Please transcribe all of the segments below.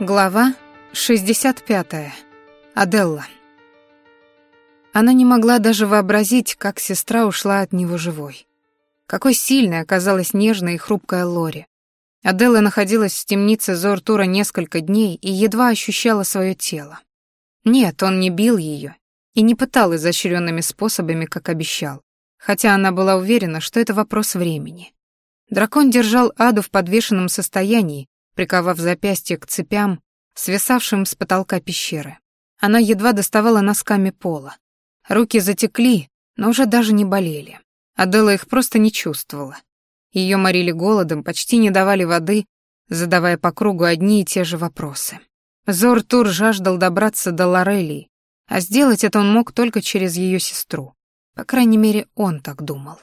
Глава 65. Аделла. Она не могла даже вообразить, как сестра ушла от него живой. Какой сильной оказалась нежная и хрупкая Лори. Аделла находилась в темнице Зортура несколько дней и едва ощущала свое тело. Нет, он не бил ее и не пытал изощренными способами, как обещал, хотя она была уверена, что это вопрос времени. Дракон держал Аду в подвешенном состоянии, приковав запястье к цепям, свисавшим с потолка пещеры. Она едва доставала носками пола. Руки затекли, но уже даже не болели. Адела их просто не чувствовала. Ее морили голодом, почти не давали воды, задавая по кругу одни и те же вопросы. Зор-Тур жаждал добраться до Лорелии, а сделать это он мог только через ее сестру. По крайней мере, он так думал.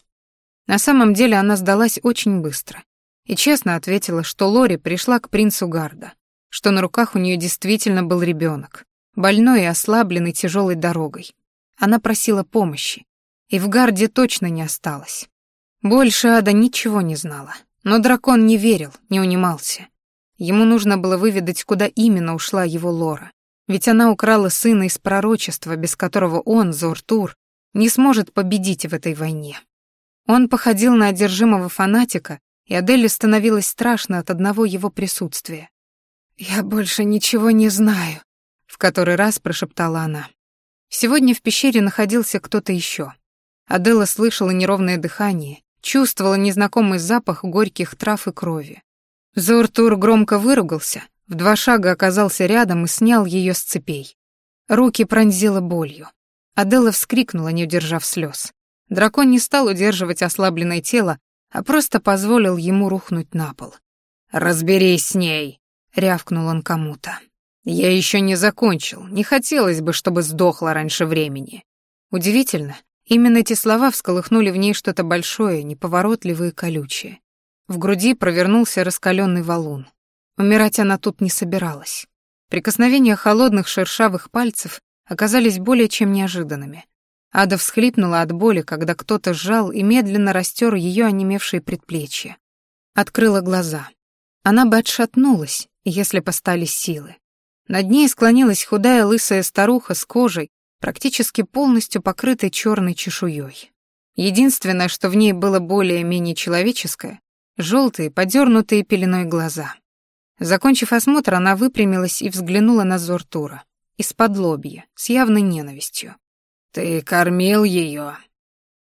На самом деле она сдалась очень быстро и честно ответила, что Лори пришла к принцу Гарда, что на руках у нее действительно был ребенок, больной и ослабленный тяжелой дорогой. Она просила помощи, и в Гарде точно не осталось. Больше Ада ничего не знала, но дракон не верил, не унимался. Ему нужно было выведать, куда именно ушла его Лора, ведь она украла сына из пророчества, без которого он, Зортур, не сможет победить в этой войне. Он походил на одержимого фанатика, и Аделе становилось страшно от одного его присутствия. «Я больше ничего не знаю», — в который раз прошептала она. Сегодня в пещере находился кто-то еще. Адела слышала неровное дыхание, чувствовала незнакомый запах горьких трав и крови. Зортур громко выругался, в два шага оказался рядом и снял ее с цепей. Руки пронзила болью. Адела вскрикнула, не удержав слез. Дракон не стал удерживать ослабленное тело, а просто позволил ему рухнуть на пол. «Разберись с ней!» — рявкнул он кому-то. «Я еще не закончил, не хотелось бы, чтобы сдохла раньше времени». Удивительно, именно эти слова всколыхнули в ней что-то большое, неповоротливое и колючее. В груди провернулся раскаленный валун. Умирать она тут не собиралась. Прикосновения холодных шершавых пальцев оказались более чем неожиданными. Ада всхлипнула от боли, когда кто-то сжал и медленно растер ее онемевшие предплечья. Открыла глаза. Она бы отшатнулась, если постались силы. Над ней склонилась худая лысая старуха с кожей, практически полностью покрытой черной чешуей. Единственное, что в ней было более-менее человеческое — желтые, подернутые пеленой глаза. Закончив осмотр, она выпрямилась и взглянула на Зортура. Из-под лобья, с явной ненавистью. «Ты кормил ее.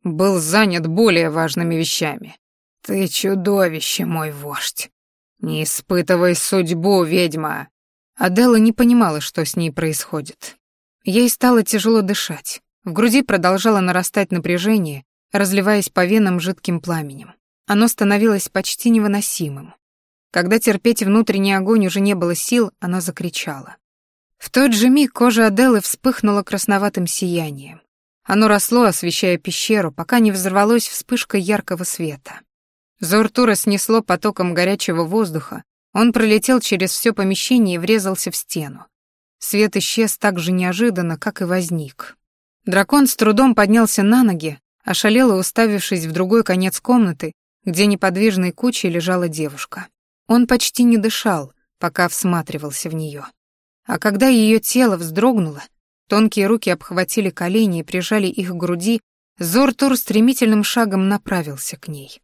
Был занят более важными вещами. Ты чудовище, мой вождь. Не испытывай судьбу, ведьма!» Адела не понимала, что с ней происходит. Ей стало тяжело дышать. В груди продолжало нарастать напряжение, разливаясь по венам жидким пламенем. Оно становилось почти невыносимым. Когда терпеть внутренний огонь уже не было сил, она закричала. В тот же миг кожа Аделы вспыхнула красноватым сиянием. Оно росло, освещая пещеру, пока не взорвалось вспышкой яркого света. Зортура снесло потоком горячего воздуха, он пролетел через все помещение и врезался в стену. Свет исчез так же неожиданно, как и возник. Дракон с трудом поднялся на ноги, ошалело уставившись в другой конец комнаты, где неподвижной кучей лежала девушка. Он почти не дышал, пока всматривался в нее. А когда ее тело вздрогнуло, тонкие руки обхватили колени и прижали их к груди, Зортур стремительным шагом направился к ней.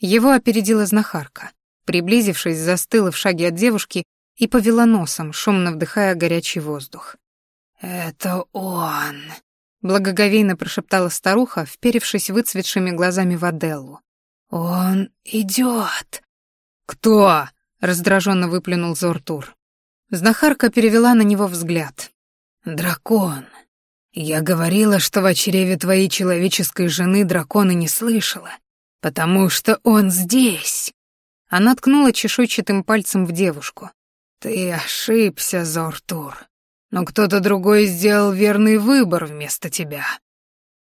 Его опередила знахарка. Приблизившись, застыла в шаге от девушки и повела носом, шумно вдыхая горячий воздух. «Это он!» — благоговейно прошептала старуха, вперевшись выцветшими глазами в Аделлу. «Он идет!» «Кто?» — раздраженно выплюнул Зортур. Знахарка перевела на него взгляд. «Дракон. Я говорила, что в чреве твоей человеческой жены дракона не слышала, потому что он здесь». Она ткнула чешуйчатым пальцем в девушку. «Ты ошибся, Зортур, но кто-то другой сделал верный выбор вместо тебя».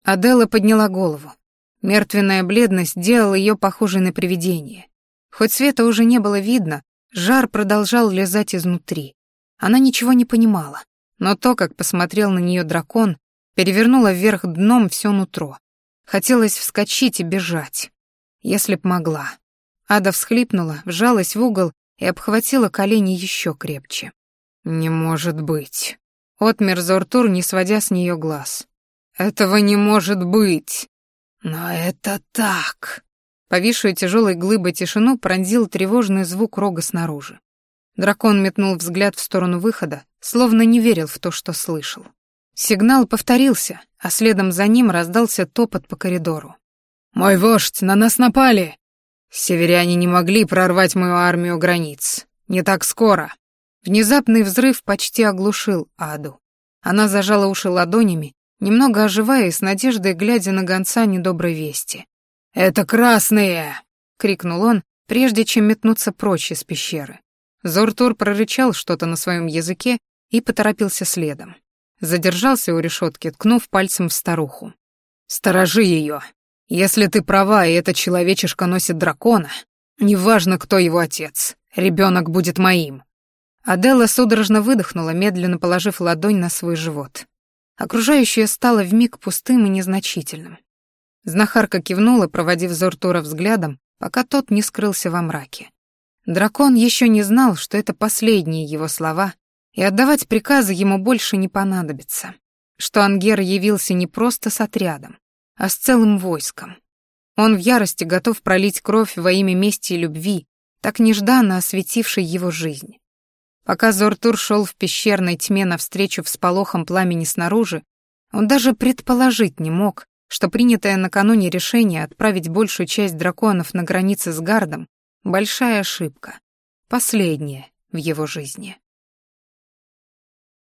Адела подняла голову. Мертвенная бледность делала ее похожей на привидение. Хоть света уже не было видно, Жар продолжал лезать изнутри. Она ничего не понимала, но то, как посмотрел на нее дракон, перевернуло вверх дном все нутро. Хотелось вскочить и бежать. Если б могла. Ада всхлипнула, вжалась в угол и обхватила колени еще крепче. «Не может быть!» Отмер Зортур, не сводя с нее глаз. «Этого не может быть!» «Но это так!» Повисшую тяжелой глыбой тишину пронзил тревожный звук рога снаружи. Дракон метнул взгляд в сторону выхода, словно не верил в то, что слышал. Сигнал повторился, а следом за ним раздался топот по коридору. «Мой вождь, на нас напали!» Северяне не могли прорвать мою армию границ. Не так скоро. Внезапный взрыв почти оглушил Аду. Она зажала уши ладонями, немного оживая и с надеждой глядя на гонца недоброй вести. «Это красные!» — крикнул он, прежде чем метнуться прочь из пещеры. Зортур прорычал что-то на своем языке и поторопился следом. Задержался у решетки, ткнув пальцем в старуху. «Сторожи ее. Если ты права, и эта человечишка носит дракона, неважно, кто его отец, ребенок будет моим». Аделла судорожно выдохнула, медленно положив ладонь на свой живот. Окружающее стало вмиг пустым и незначительным. Знахарка кивнула, проводив Зортура взглядом, пока тот не скрылся во мраке. Дракон еще не знал, что это последние его слова, и отдавать приказы ему больше не понадобится, что Ангер явился не просто с отрядом, а с целым войском. Он в ярости готов пролить кровь во имя мести и любви, так нежданно осветившей его жизнь. Пока Зортур шел в пещерной тьме навстречу всполохам пламени снаружи, он даже предположить не мог, что принятое накануне решение отправить большую часть драконов на границе с Гардом — большая ошибка, последняя в его жизни.